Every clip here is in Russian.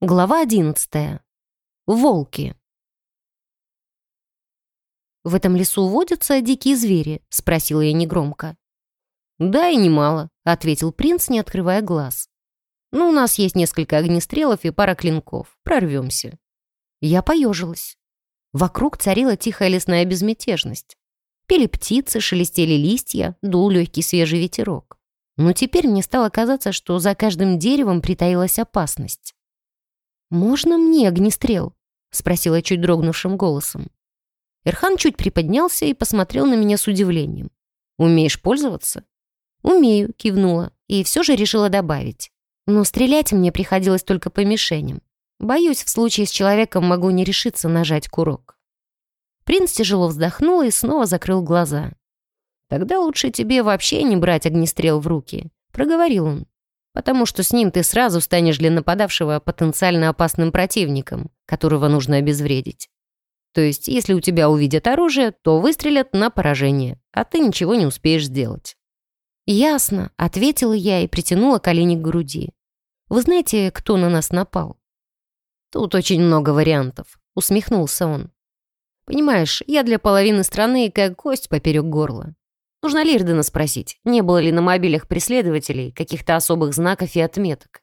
Глава одиннадцатая. Волки. «В этом лесу водятся дикие звери?» — спросила я негромко. «Да и немало», — ответил принц, не открывая глаз. «Ну, у нас есть несколько огнестрелов и пара клинков. Прорвемся». Я поежилась. Вокруг царила тихая лесная безмятежность. Пели птицы, шелестели листья, дул легкий свежий ветерок. Но теперь мне стало казаться, что за каждым деревом притаилась опасность. «Можно мне огнестрел?» — спросила чуть дрогнувшим голосом. Эрхан чуть приподнялся и посмотрел на меня с удивлением. «Умеешь пользоваться?» «Умею», — кивнула, и все же решила добавить. Но стрелять мне приходилось только по мишеням. Боюсь, в случае с человеком могу не решиться нажать курок. Принц тяжело вздохнул и снова закрыл глаза. «Тогда лучше тебе вообще не брать огнестрел в руки», — проговорил он потому что с ним ты сразу станешь для нападавшего потенциально опасным противником, которого нужно обезвредить. То есть, если у тебя увидят оружие, то выстрелят на поражение, а ты ничего не успеешь сделать». «Ясно», — ответила я и притянула колени к груди. «Вы знаете, кто на нас напал?» «Тут очень много вариантов», — усмехнулся он. «Понимаешь, я для половины страны как кость поперек горла. Нужно Лирдена спросить, не было ли на мобилях преследователей каких-то особых знаков и отметок.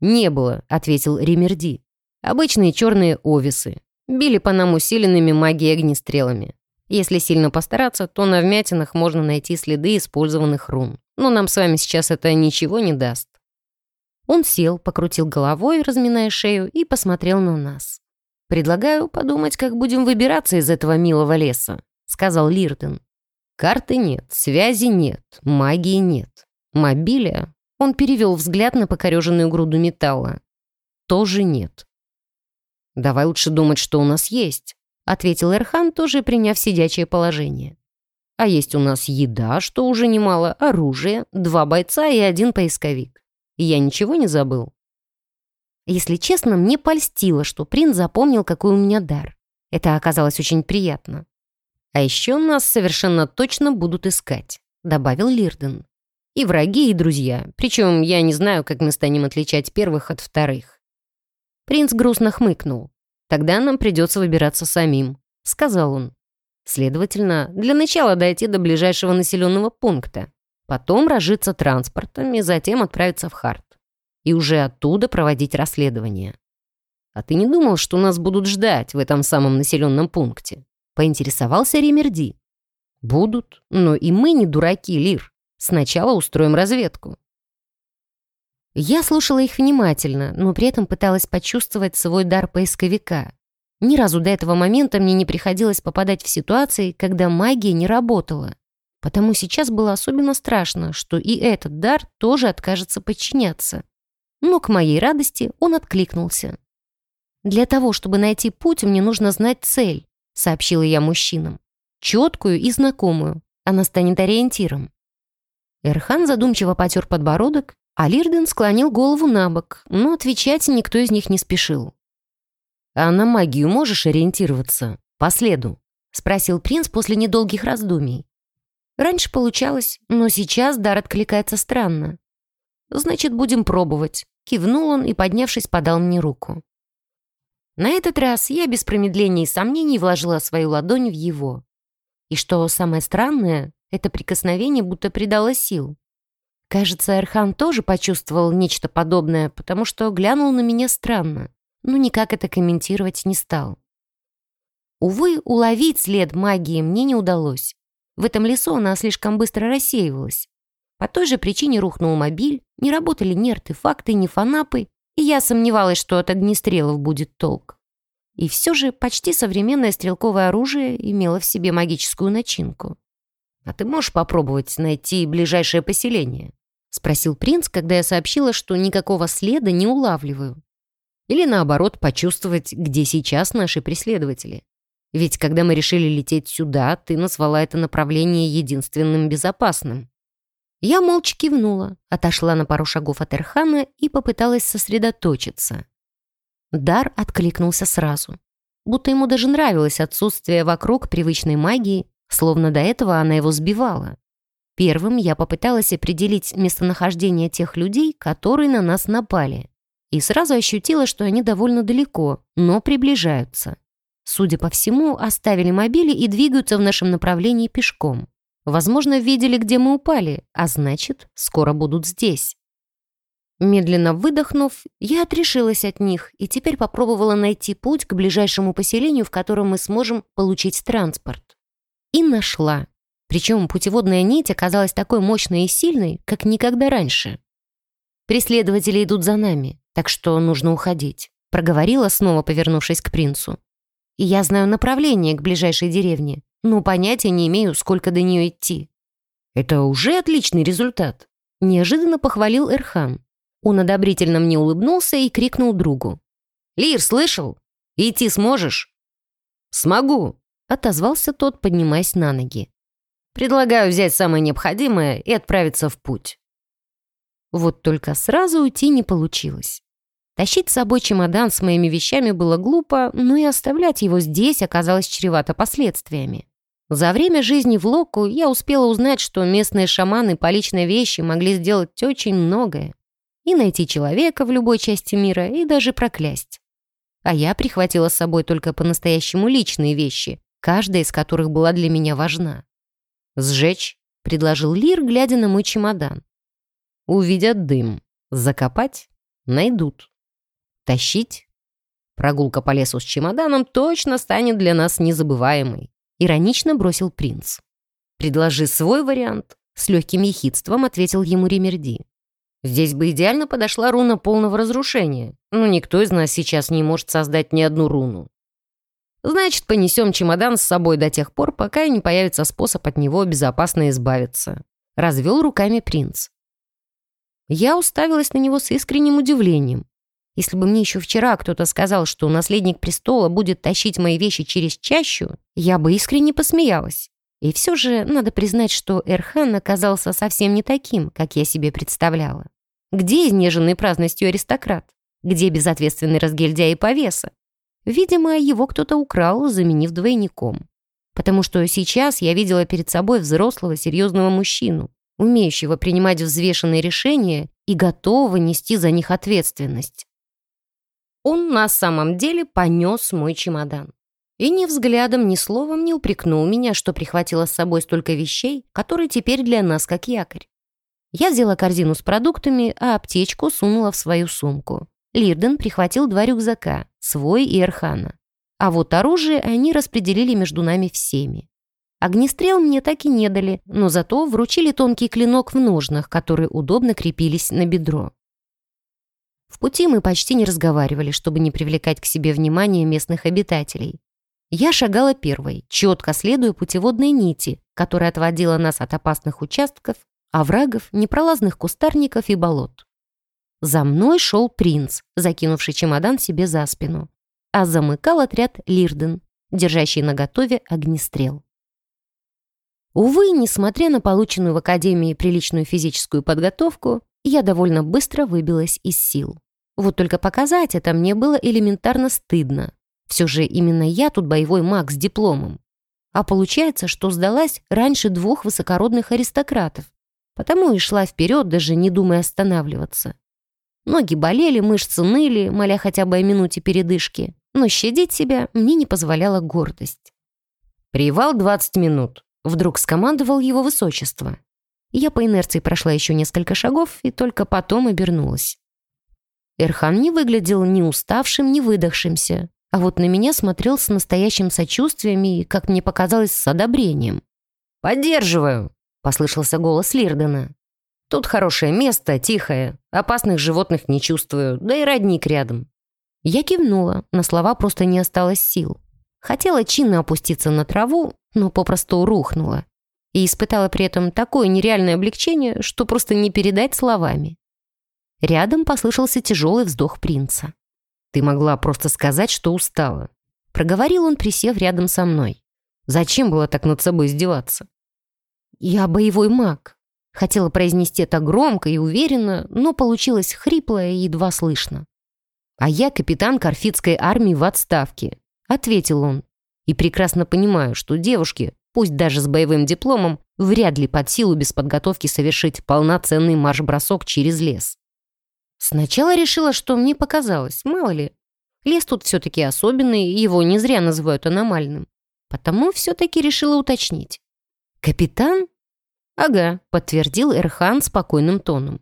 «Не было», — ответил Римерди. «Обычные черные овисы. Били по нам усиленными магией огнестрелами. Если сильно постараться, то на вмятинах можно найти следы использованных рун. Но нам с вами сейчас это ничего не даст». Он сел, покрутил головой, разминая шею, и посмотрел на нас. «Предлагаю подумать, как будем выбираться из этого милого леса», — сказал Лирден. Карты нет, связи нет, магии нет. Мобиля, он перевел взгляд на покореженную груду металла, тоже нет. «Давай лучше думать, что у нас есть», — ответил Эрхан, тоже приняв сидячее положение. «А есть у нас еда, что уже немало, оружие, два бойца и один поисковик. я ничего не забыл?» Если честно, мне польстило, что принц запомнил, какой у меня дар. Это оказалось очень приятно. А еще нас совершенно точно будут искать», — добавил Лирден. «И враги, и друзья. Причем я не знаю, как мы станем отличать первых от вторых». Принц грустно хмыкнул. «Тогда нам придется выбираться самим», — сказал он. «Следовательно, для начала дойти до ближайшего населенного пункта, потом разжиться транспортом и затем отправиться в Харт. И уже оттуда проводить расследование. А ты не думал, что нас будут ждать в этом самом населенном пункте?» Поинтересовался Ремерди. «Будут, но и мы не дураки, Лир. Сначала устроим разведку». Я слушала их внимательно, но при этом пыталась почувствовать свой дар поисковика. Ни разу до этого момента мне не приходилось попадать в ситуации, когда магия не работала. Потому сейчас было особенно страшно, что и этот дар тоже откажется подчиняться. Но к моей радости он откликнулся. Для того, чтобы найти путь, мне нужно знать цель сообщила я мужчинам. Четкую и знакомую. Она станет ориентиром. Эрхан задумчиво потер подбородок, а Лирден склонил голову на бок, но отвечать никто из них не спешил. «А на магию можешь ориентироваться? По следу?» — спросил принц после недолгих раздумий. «Раньше получалось, но сейчас дар откликается странно». «Значит, будем пробовать», — кивнул он и, поднявшись, подал мне руку. На этот раз я без промедления и сомнений вложила свою ладонь в его. И что самое странное, это прикосновение будто придало сил. Кажется, Эрхан тоже почувствовал нечто подобное, потому что глянул на меня странно, но никак это комментировать не стал. Увы, уловить след магии мне не удалось. В этом лесу она слишком быстро рассеивалась. По той же причине рухнул мобиль, не работали ни артефакты, ни фанапы, и я сомневалась, что от огнестрелов будет толк. И все же почти современное стрелковое оружие имело в себе магическую начинку. «А ты можешь попробовать найти ближайшее поселение?» — спросил принц, когда я сообщила, что никакого следа не улавливаю. Или наоборот, почувствовать, где сейчас наши преследователи. Ведь когда мы решили лететь сюда, ты назвала это направление единственным безопасным. Я молча кивнула, отошла на пару шагов от Эрхана и попыталась сосредоточиться. Дар откликнулся сразу. Будто ему даже нравилось отсутствие вокруг привычной магии, словно до этого она его сбивала. Первым я попыталась определить местонахождение тех людей, которые на нас напали. и сразу ощутила, что они довольно далеко, но приближаются. Судя по всему, оставили мобили и двигаются в нашем направлении пешком. Возможно, видели, где мы упали, а значит, скоро будут здесь. Медленно выдохнув, я отрешилась от них и теперь попробовала найти путь к ближайшему поселению, в котором мы сможем получить транспорт. И нашла. Причем путеводная нить оказалась такой мощной и сильной, как никогда раньше. «Преследователи идут за нами, так что нужно уходить», проговорила, снова повернувшись к принцу. «И я знаю направление к ближайшей деревне, но понятия не имею, сколько до нее идти». «Это уже отличный результат», неожиданно похвалил Эрхан. Он одобрительно мне улыбнулся и крикнул другу. «Лир, слышал? Идти сможешь?» «Смогу», — отозвался тот, поднимаясь на ноги. «Предлагаю взять самое необходимое и отправиться в путь». Вот только сразу уйти не получилось. Тащить с собой чемодан с моими вещами было глупо, но и оставлять его здесь оказалось чревато последствиями. За время жизни в Локу я успела узнать, что местные шаманы по личной вещи могли сделать очень многое и найти человека в любой части мира, и даже проклясть. А я прихватила с собой только по-настоящему личные вещи, каждая из которых была для меня важна. «Сжечь», — предложил Лир, глядя на мой чемодан. «Увидят дым. Закопать? Найдут. Тащить? Прогулка по лесу с чемоданом точно станет для нас незабываемой», — иронично бросил принц. «Предложи свой вариант», — с легким ехидством ответил ему Ремерди. Здесь бы идеально подошла руна полного разрушения, но никто из нас сейчас не может создать ни одну руну. Значит, понесем чемодан с собой до тех пор, пока не появится способ от него безопасно избавиться. Развел руками принц. Я уставилась на него с искренним удивлением. Если бы мне еще вчера кто-то сказал, что наследник престола будет тащить мои вещи через чащу, я бы искренне посмеялась. И все же надо признать, что Эрхан оказался совсем не таким, как я себе представляла. Где изнеженный праздностью аристократ? Где безответственный разгильдяй и повеса? Видимо, его кто-то украл, заменив двойником. Потому что сейчас я видела перед собой взрослого серьезного мужчину, умеющего принимать взвешенные решения и готового нести за них ответственность. Он на самом деле понес мой чемодан и ни взглядом, ни словом не упрекнул меня, что прихватила с собой столько вещей, которые теперь для нас как якорь. Я взяла корзину с продуктами, а аптечку сунула в свою сумку. Лирден прихватил два рюкзака, свой и Эрхана. А вот оружие они распределили между нами всеми. Огнестрел мне так и не дали, но зато вручили тонкий клинок в ножнах, которые удобно крепились на бедро. В пути мы почти не разговаривали, чтобы не привлекать к себе внимание местных обитателей. Я шагала первой, четко следуя путеводной нити, которая отводила нас от опасных участков, оврагов, непролазных кустарников и болот. За мной шел принц, закинувший чемодан себе за спину, а замыкал отряд Лирден, держащий наготове огнестрел. Увы, несмотря на полученную в Академии приличную физическую подготовку, я довольно быстро выбилась из сил. Вот только показать это мне было элементарно стыдно. Все же именно я тут боевой маг с дипломом. А получается, что сдалась раньше двух высокородных аристократов. Потому и шла вперед, даже не думая останавливаться. Ноги болели, мышцы ныли, моля хотя бы о минуте передышки. Но щадить себя мне не позволяла гордость. «Привал 20 минут», — вдруг скомандовал его высочество. Я по инерции прошла еще несколько шагов и только потом обернулась. Эрхан не выглядел ни уставшим, ни выдохшимся а вот на меня смотрел с настоящим сочувствием и, как мне показалось, с одобрением. «Поддерживаю», — послышался голос Лирдена. «Тут хорошее место, тихое, опасных животных не чувствую, да и родник рядом». Я кивнула, на слова просто не осталось сил. Хотела чинно опуститься на траву, но попросту рухнула. И испытала при этом такое нереальное облегчение, что просто не передать словами. Рядом послышался тяжелый вздох принца. Ты могла просто сказать, что устала. Проговорил он, присев рядом со мной. Зачем было так над собой издеваться? Я боевой маг. Хотела произнести это громко и уверенно, но получилось хрипло и едва слышно. «А я капитан Карфитской армии в отставке», — ответил он. «И прекрасно понимаю, что девушки, пусть даже с боевым дипломом, вряд ли под силу без подготовки совершить полноценный марш-бросок через лес. Сначала решила, что мне показалось, мало ли. Лес тут все-таки особенный, его не зря называют аномальным. Потому все-таки решила уточнить. «Капитан?» «Ага», — подтвердил Эрхан спокойным тоном.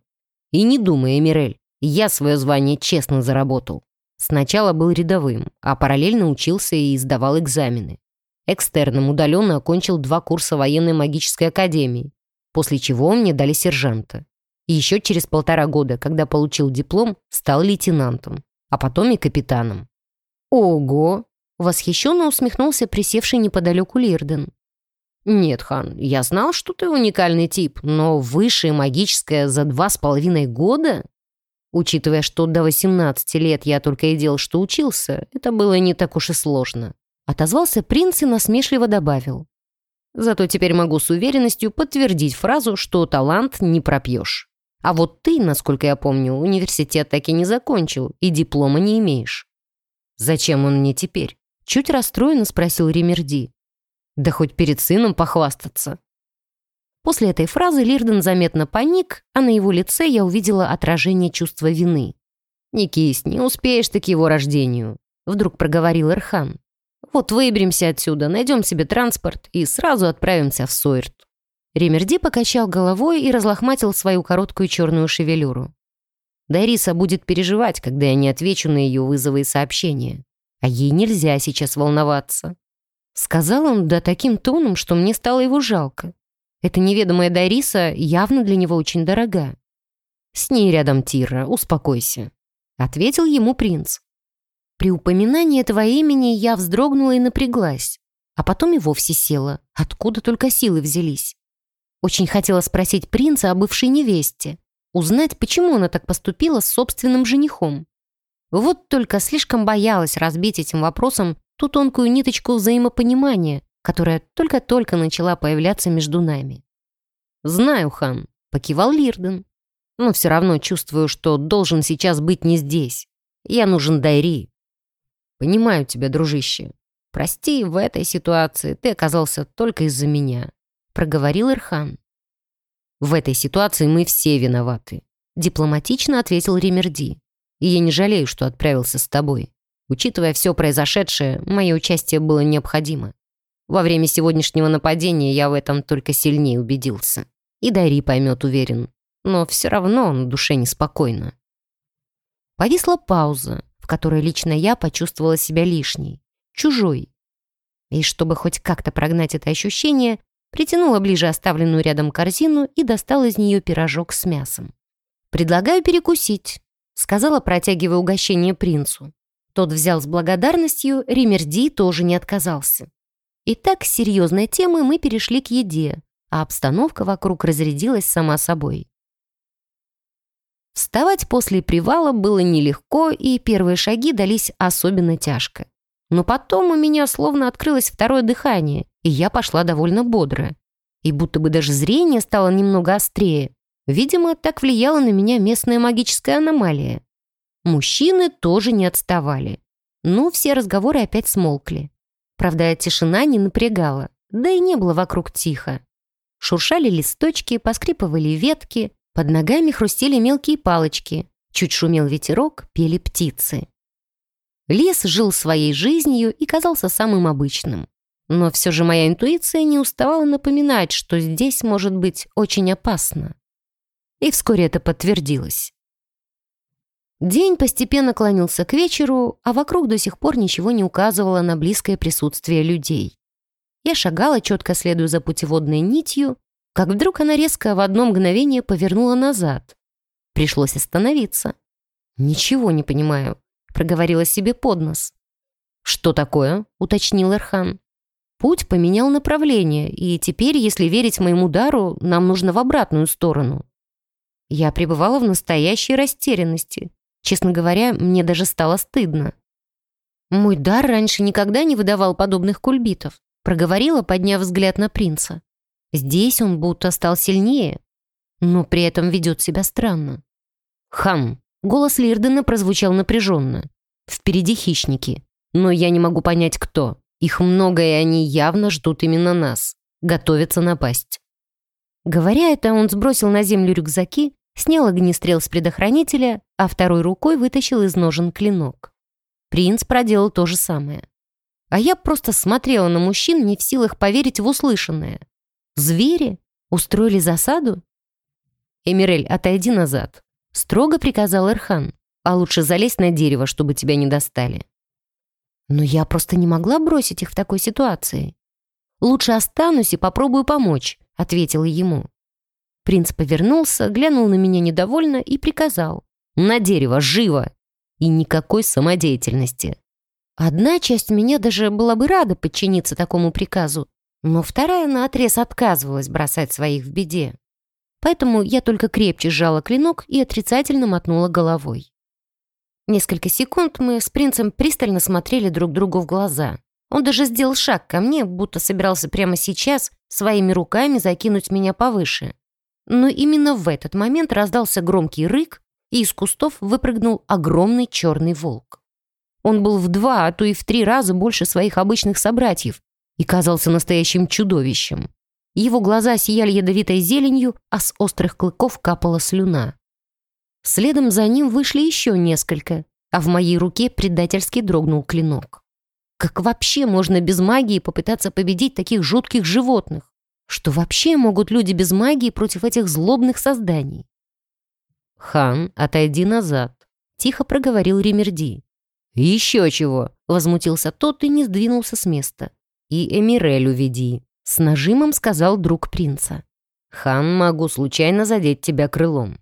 «И не думай, Эмирель, я свое звание честно заработал. Сначала был рядовым, а параллельно учился и сдавал экзамены. Экстерном удаленно окончил два курса военной магической академии, после чего мне дали сержанта. И еще через полтора года, когда получил диплом, стал лейтенантом, а потом и капитаном. «Ого!» — восхищенно усмехнулся присевший неподалеку Лирден. «Нет, Хан, я знал, что ты уникальный тип, но высшее магическое за два с половиной года? Учитывая, что до 18 лет я только и делал, что учился, это было не так уж и сложно». Отозвался принц и насмешливо добавил. «Зато теперь могу с уверенностью подтвердить фразу, что талант не пропьешь. А вот ты, насколько я помню, университет так и не закончил и диплома не имеешь». «Зачем он мне теперь?» Чуть расстроенно спросил Ремерди. Да хоть перед сыном похвастаться. После этой фразы Лирден заметно паник, а на его лице я увидела отражение чувства вины. «Не кись, не успеешь ты к его рождению», — вдруг проговорил Эрхан. «Вот выберемся отсюда, найдем себе транспорт и сразу отправимся в Сойрт». Ремерди покачал головой и разлохматил свою короткую черную шевелюру. Дайриса будет переживать, когда я не отвечу на ее вызовы и сообщения. А ей нельзя сейчас волноваться. Сказал он да таким тоном, что мне стало его жалко. Эта неведомая Дариса явно для него очень дорога. «С ней рядом Тира, успокойся», — ответил ему принц. При упоминании этого имени я вздрогнула и напряглась, а потом и вовсе села, откуда только силы взялись. Очень хотела спросить принца о бывшей невесте, узнать, почему она так поступила с собственным женихом. Вот только слишком боялась разбить этим вопросом ту тонкую ниточку взаимопонимания, которая только-только начала появляться между нами. «Знаю, хан», — покивал Лирден. «Но все равно чувствую, что должен сейчас быть не здесь. Я нужен Дайри». «Понимаю тебя, дружище. Прости, в этой ситуации ты оказался только из-за меня», — проговорил Ирхан. «В этой ситуации мы все виноваты», — дипломатично ответил Ремерди. «И я не жалею, что отправился с тобой. Учитывая все произошедшее, мое участие было необходимо. Во время сегодняшнего нападения я в этом только сильнее убедился. И Дари поймет, уверен. Но все равно на душе неспокойно. Повисла пауза, в которой лично я почувствовала себя лишней, чужой. И чтобы хоть как-то прогнать это ощущение, притянула ближе оставленную рядом корзину и достала из нее пирожок с мясом. «Предлагаю перекусить», — сказала, протягивая угощение принцу. Тот взял с благодарностью, Римерди тоже не отказался. Итак, с серьезной темы мы перешли к еде, а обстановка вокруг разрядилась сама собой. Вставать после привала было нелегко, и первые шаги дались особенно тяжко. Но потом у меня словно открылось второе дыхание, и я пошла довольно бодро. И будто бы даже зрение стало немного острее. Видимо, так влияла на меня местная магическая аномалия. Мужчины тоже не отставали. Ну, все разговоры опять смолкли. Правда, тишина не напрягала, да и не было вокруг тихо. Шуршали листочки, поскрипывали ветки, под ногами хрустели мелкие палочки, чуть шумел ветерок, пели птицы. Лес жил своей жизнью и казался самым обычным. Но все же моя интуиция не уставала напоминать, что здесь может быть очень опасно. И вскоре это подтвердилось. День постепенно клонился к вечеру, а вокруг до сих пор ничего не указывало на близкое присутствие людей. Я шагала, четко следуя за путеводной нитью, как вдруг она резко в одно мгновение повернула назад. Пришлось остановиться. «Ничего не понимаю», — проговорила себе под нос. «Что такое?» — уточнил Эрхан. Путь поменял направление, и теперь, если верить моему дару, нам нужно в обратную сторону. Я пребывала в настоящей растерянности. Честно говоря, мне даже стало стыдно. Мой дар раньше никогда не выдавал подобных кульбитов, проговорила, подняв взгляд на принца. Здесь он будто стал сильнее, но при этом ведет себя странно. «Хам!» — голос Лирдена прозвучал напряженно. «Впереди хищники, но я не могу понять, кто. Их много, и они явно ждут именно нас. Готовятся напасть». Говоря это, он сбросил на землю рюкзаки снял огнестрел с предохранителя, а второй рукой вытащил из ножен клинок. Принц проделал то же самое. А я просто смотрела на мужчин, не в силах поверить в услышанное. Звери? Устроили засаду? «Эмирель, отойди назад», — строго приказал Эрхан. «А лучше залезь на дерево, чтобы тебя не достали». Но я просто не могла бросить их в такой ситуации. «Лучше останусь и попробую помочь», — ответила ему. Принц повернулся, глянул на меня недовольно и приказал. «На дерево, живо!» И никакой самодеятельности. Одна часть меня даже была бы рада подчиниться такому приказу, но вторая наотрез отказывалась бросать своих в беде. Поэтому я только крепче сжала клинок и отрицательно мотнула головой. Несколько секунд мы с принцем пристально смотрели друг другу в глаза. Он даже сделал шаг ко мне, будто собирался прямо сейчас своими руками закинуть меня повыше. Но именно в этот момент раздался громкий рык, и из кустов выпрыгнул огромный черный волк. Он был в два, а то и в три раза больше своих обычных собратьев и казался настоящим чудовищем. Его глаза сияли ядовитой зеленью, а с острых клыков капала слюна. Следом за ним вышли еще несколько, а в моей руке предательски дрогнул клинок. Как вообще можно без магии попытаться победить таких жутких животных? Что вообще могут люди без магии против этих злобных созданий? «Хан, отойди назад», — тихо проговорил Ремерди. «Еще чего!» — возмутился тот и не сдвинулся с места. «И Эмирель уведи», — с нажимом сказал друг принца. «Хан, могу случайно задеть тебя крылом».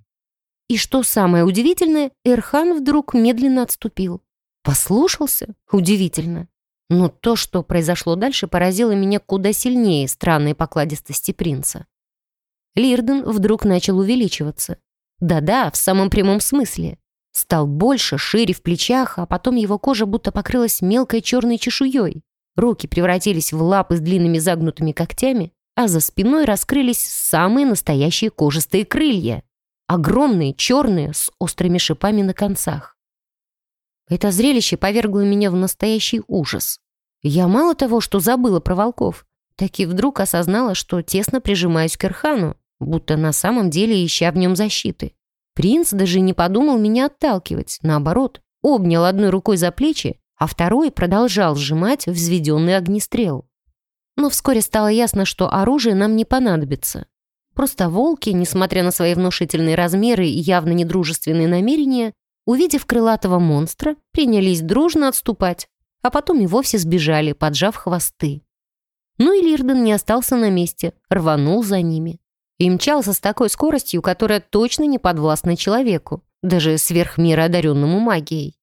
И что самое удивительное, Эрхан вдруг медленно отступил. Послушался? Удивительно. Но то, что произошло дальше, поразило меня куда сильнее странной покладистости принца. Лирден вдруг начал увеличиваться. Да-да, в самом прямом смысле. Стал больше, шире в плечах, а потом его кожа будто покрылась мелкой черной чешуей. Руки превратились в лапы с длинными загнутыми когтями, а за спиной раскрылись самые настоящие кожистые крылья. Огромные, черные, с острыми шипами на концах. Это зрелище повергло меня в настоящий ужас. Я мало того, что забыла про волков, так и вдруг осознала, что тесно прижимаюсь к Эрхану, будто на самом деле ища в нем защиты. Принц даже не подумал меня отталкивать, наоборот, обнял одной рукой за плечи, а второй продолжал сжимать взведенный огнестрел. Но вскоре стало ясно, что оружие нам не понадобится. Просто волки, несмотря на свои внушительные размеры и явно недружественные намерения, увидев крылатого монстра, принялись дружно отступать, а потом и вовсе сбежали, поджав хвосты. Ну и Лирден не остался на месте, рванул за ними. И мчался с такой скоростью, которая точно не подвластна человеку, даже сверхмира одаренному магией.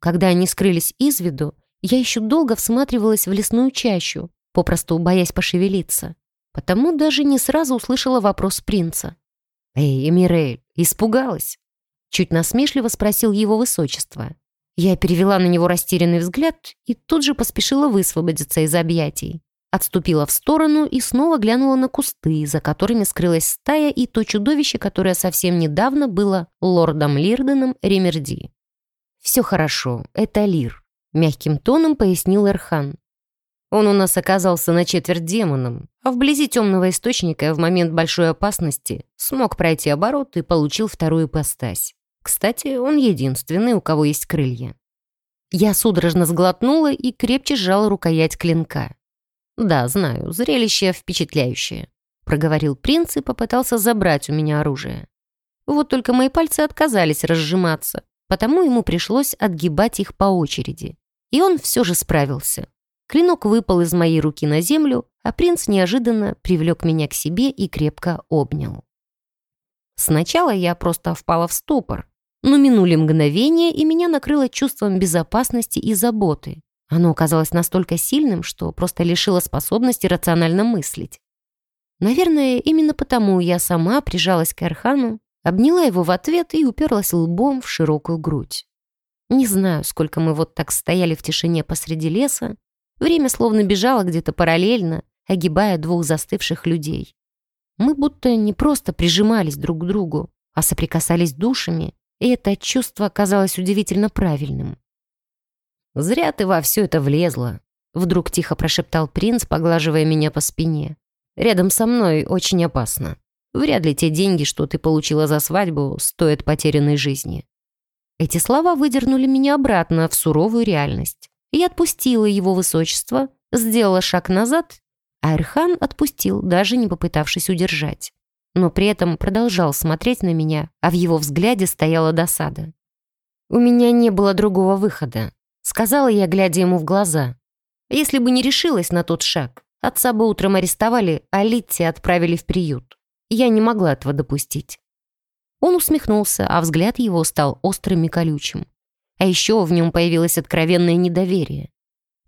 Когда они скрылись из виду, я еще долго всматривалась в лесную чащу, попросту боясь пошевелиться. Потому даже не сразу услышала вопрос принца. «Эй, Эмирель, испугалась?» Чуть насмешливо спросил его высочество. Я перевела на него растерянный взгляд и тут же поспешила высвободиться из объятий. Отступила в сторону и снова глянула на кусты, за которыми скрылась стая и то чудовище, которое совсем недавно было лордом Лирденом Ремерди. «Все хорошо, это Лир», — мягким тоном пояснил Эрхан. Он у нас оказался на четверть демоном, а вблизи темного источника в момент большой опасности смог пройти оборот и получил вторую постась. Кстати, он единственный, у кого есть крылья. Я судорожно сглотнула и крепче сжала рукоять клинка. «Да, знаю, зрелище впечатляющее», — проговорил принц и попытался забрать у меня оружие. Вот только мои пальцы отказались разжиматься, потому ему пришлось отгибать их по очереди. И он все же справился. Клинок выпал из моей руки на землю, а принц неожиданно привлек меня к себе и крепко обнял. Сначала я просто впала в ступор, но минули мгновения, и меня накрыло чувством безопасности и заботы. Оно оказалось настолько сильным, что просто лишило способности рационально мыслить. Наверное, именно потому я сама прижалась к Архану, обняла его в ответ и уперлась лбом в широкую грудь. Не знаю, сколько мы вот так стояли в тишине посреди леса, Время словно бежало где-то параллельно, огибая двух застывших людей. Мы будто не просто прижимались друг к другу, а соприкасались душами, и это чувство оказалось удивительно правильным. «Зря ты во все это влезла», — вдруг тихо прошептал принц, поглаживая меня по спине. «Рядом со мной очень опасно. Вряд ли те деньги, что ты получила за свадьбу, стоят потерянной жизни». Эти слова выдернули меня обратно в суровую реальность. Я отпустила его высочество, сделала шаг назад, а Эрхан отпустил, даже не попытавшись удержать. Но при этом продолжал смотреть на меня, а в его взгляде стояла досада. «У меня не было другого выхода», — сказала я, глядя ему в глаза. «Если бы не решилась на тот шаг, отца бы утром арестовали, а Литти отправили в приют. Я не могла этого допустить». Он усмехнулся, а взгляд его стал острым и колючим. А еще в нем появилось откровенное недоверие.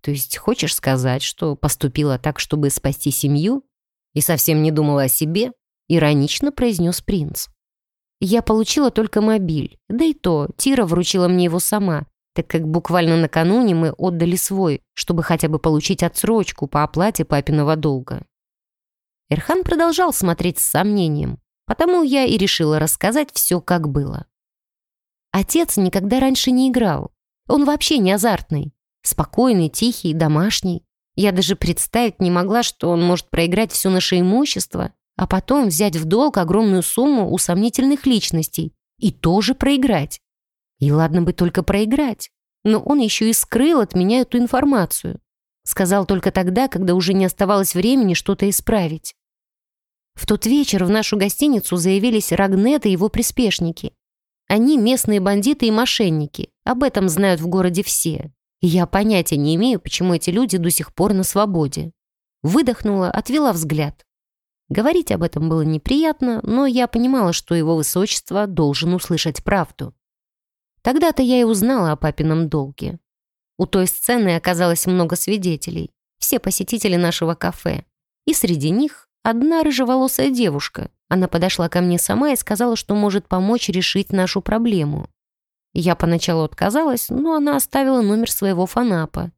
То есть хочешь сказать, что поступила так, чтобы спасти семью? И совсем не думала о себе? Иронично произнес принц. Я получила только мобиль, да и то Тира вручила мне его сама, так как буквально накануне мы отдали свой, чтобы хотя бы получить отсрочку по оплате папиного долга. Эрхан продолжал смотреть с сомнением, потому я и решила рассказать все, как было. Отец никогда раньше не играл. Он вообще не азартный. Спокойный, тихий, домашний. Я даже представить не могла, что он может проиграть все наше имущество, а потом взять в долг огромную сумму у сомнительных личностей и тоже проиграть. И ладно бы только проиграть, но он еще и скрыл от меня эту информацию. Сказал только тогда, когда уже не оставалось времени что-то исправить. В тот вечер в нашу гостиницу заявились Рагнет и его приспешники. Они местные бандиты и мошенники, об этом знают в городе все. И я понятия не имею, почему эти люди до сих пор на свободе. Выдохнула, отвела взгляд. Говорить об этом было неприятно, но я понимала, что его высочество должен услышать правду. Тогда-то я и узнала о папином долге. У той сцены оказалось много свидетелей, все посетители нашего кафе. И среди них одна рыжеволосая девушка. Она подошла ко мне сама и сказала, что может помочь решить нашу проблему. Я поначалу отказалась, но она оставила номер своего фанапа.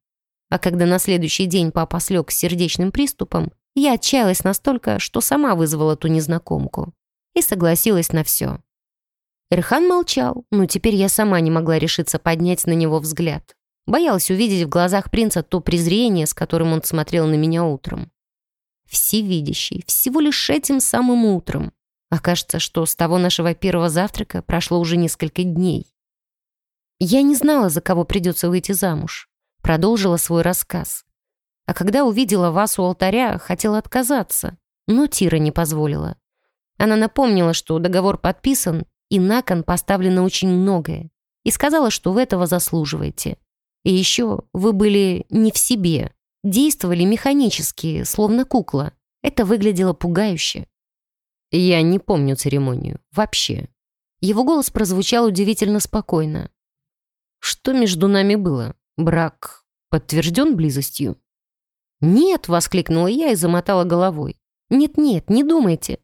А когда на следующий день папа слег с сердечным приступом, я отчаялась настолько, что сама вызвала ту незнакомку. И согласилась на все. Эрхан молчал, но теперь я сама не могла решиться поднять на него взгляд. Боялась увидеть в глазах принца то презрение, с которым он смотрел на меня утром. Всевидящий, всего лишь этим самым утром. Окажется, что с того нашего первого завтрака прошло уже несколько дней. Я не знала, за кого придется выйти замуж. Продолжила свой рассказ. А когда увидела вас у алтаря, хотела отказаться, но Тира не позволила. Она напомнила, что договор подписан, и на кон поставлено очень многое, и сказала, что вы этого заслуживаете. И еще вы были не в себе, действовали механически, словно кукла. Это выглядело пугающе. Я не помню церемонию. Вообще. Его голос прозвучал удивительно спокойно. Что между нами было? Брак подтвержден близостью? «Нет!» — воскликнула я и замотала головой. «Нет-нет, не думайте!»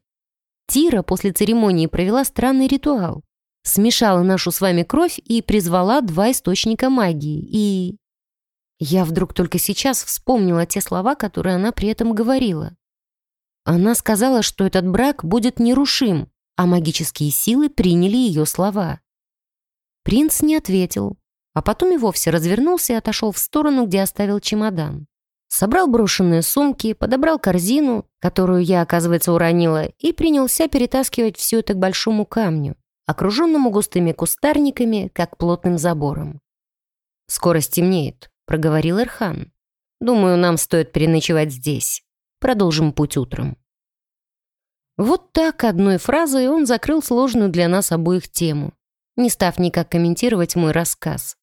Тира после церемонии провела странный ритуал. Смешала нашу с вами кровь и призвала два источника магии. И... Я вдруг только сейчас вспомнила те слова, которые она при этом говорила. Она сказала, что этот брак будет нерушим, а магические силы приняли ее слова. Принц не ответил, а потом и вовсе развернулся и отошел в сторону, где оставил чемодан. Собрал брошенные сумки, подобрал корзину, которую я, оказывается, уронила, и принялся перетаскивать все это к большому камню, окруженному густыми кустарниками, как плотным забором. «Скоро стемнеет», — проговорил Эрхан. «Думаю, нам стоит переночевать здесь. Продолжим путь утром». Вот так одной фразой он закрыл сложную для нас обоих тему, не став никак комментировать мой рассказ.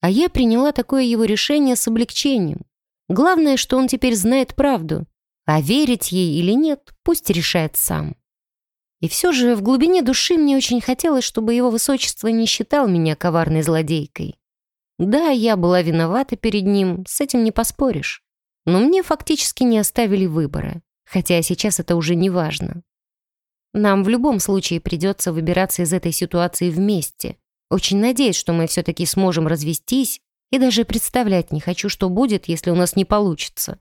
А я приняла такое его решение с облегчением. Главное, что он теперь знает правду, а верить ей или нет, пусть решает сам. И все же в глубине души мне очень хотелось, чтобы его высочество не считал меня коварной злодейкой. Да, я была виновата перед ним, с этим не поспоришь. Но мне фактически не оставили выбора, хотя сейчас это уже не важно. Нам в любом случае придется выбираться из этой ситуации вместе, очень надеюсь, что мы все-таки сможем развестись, и даже представлять не хочу, что будет, если у нас не получится.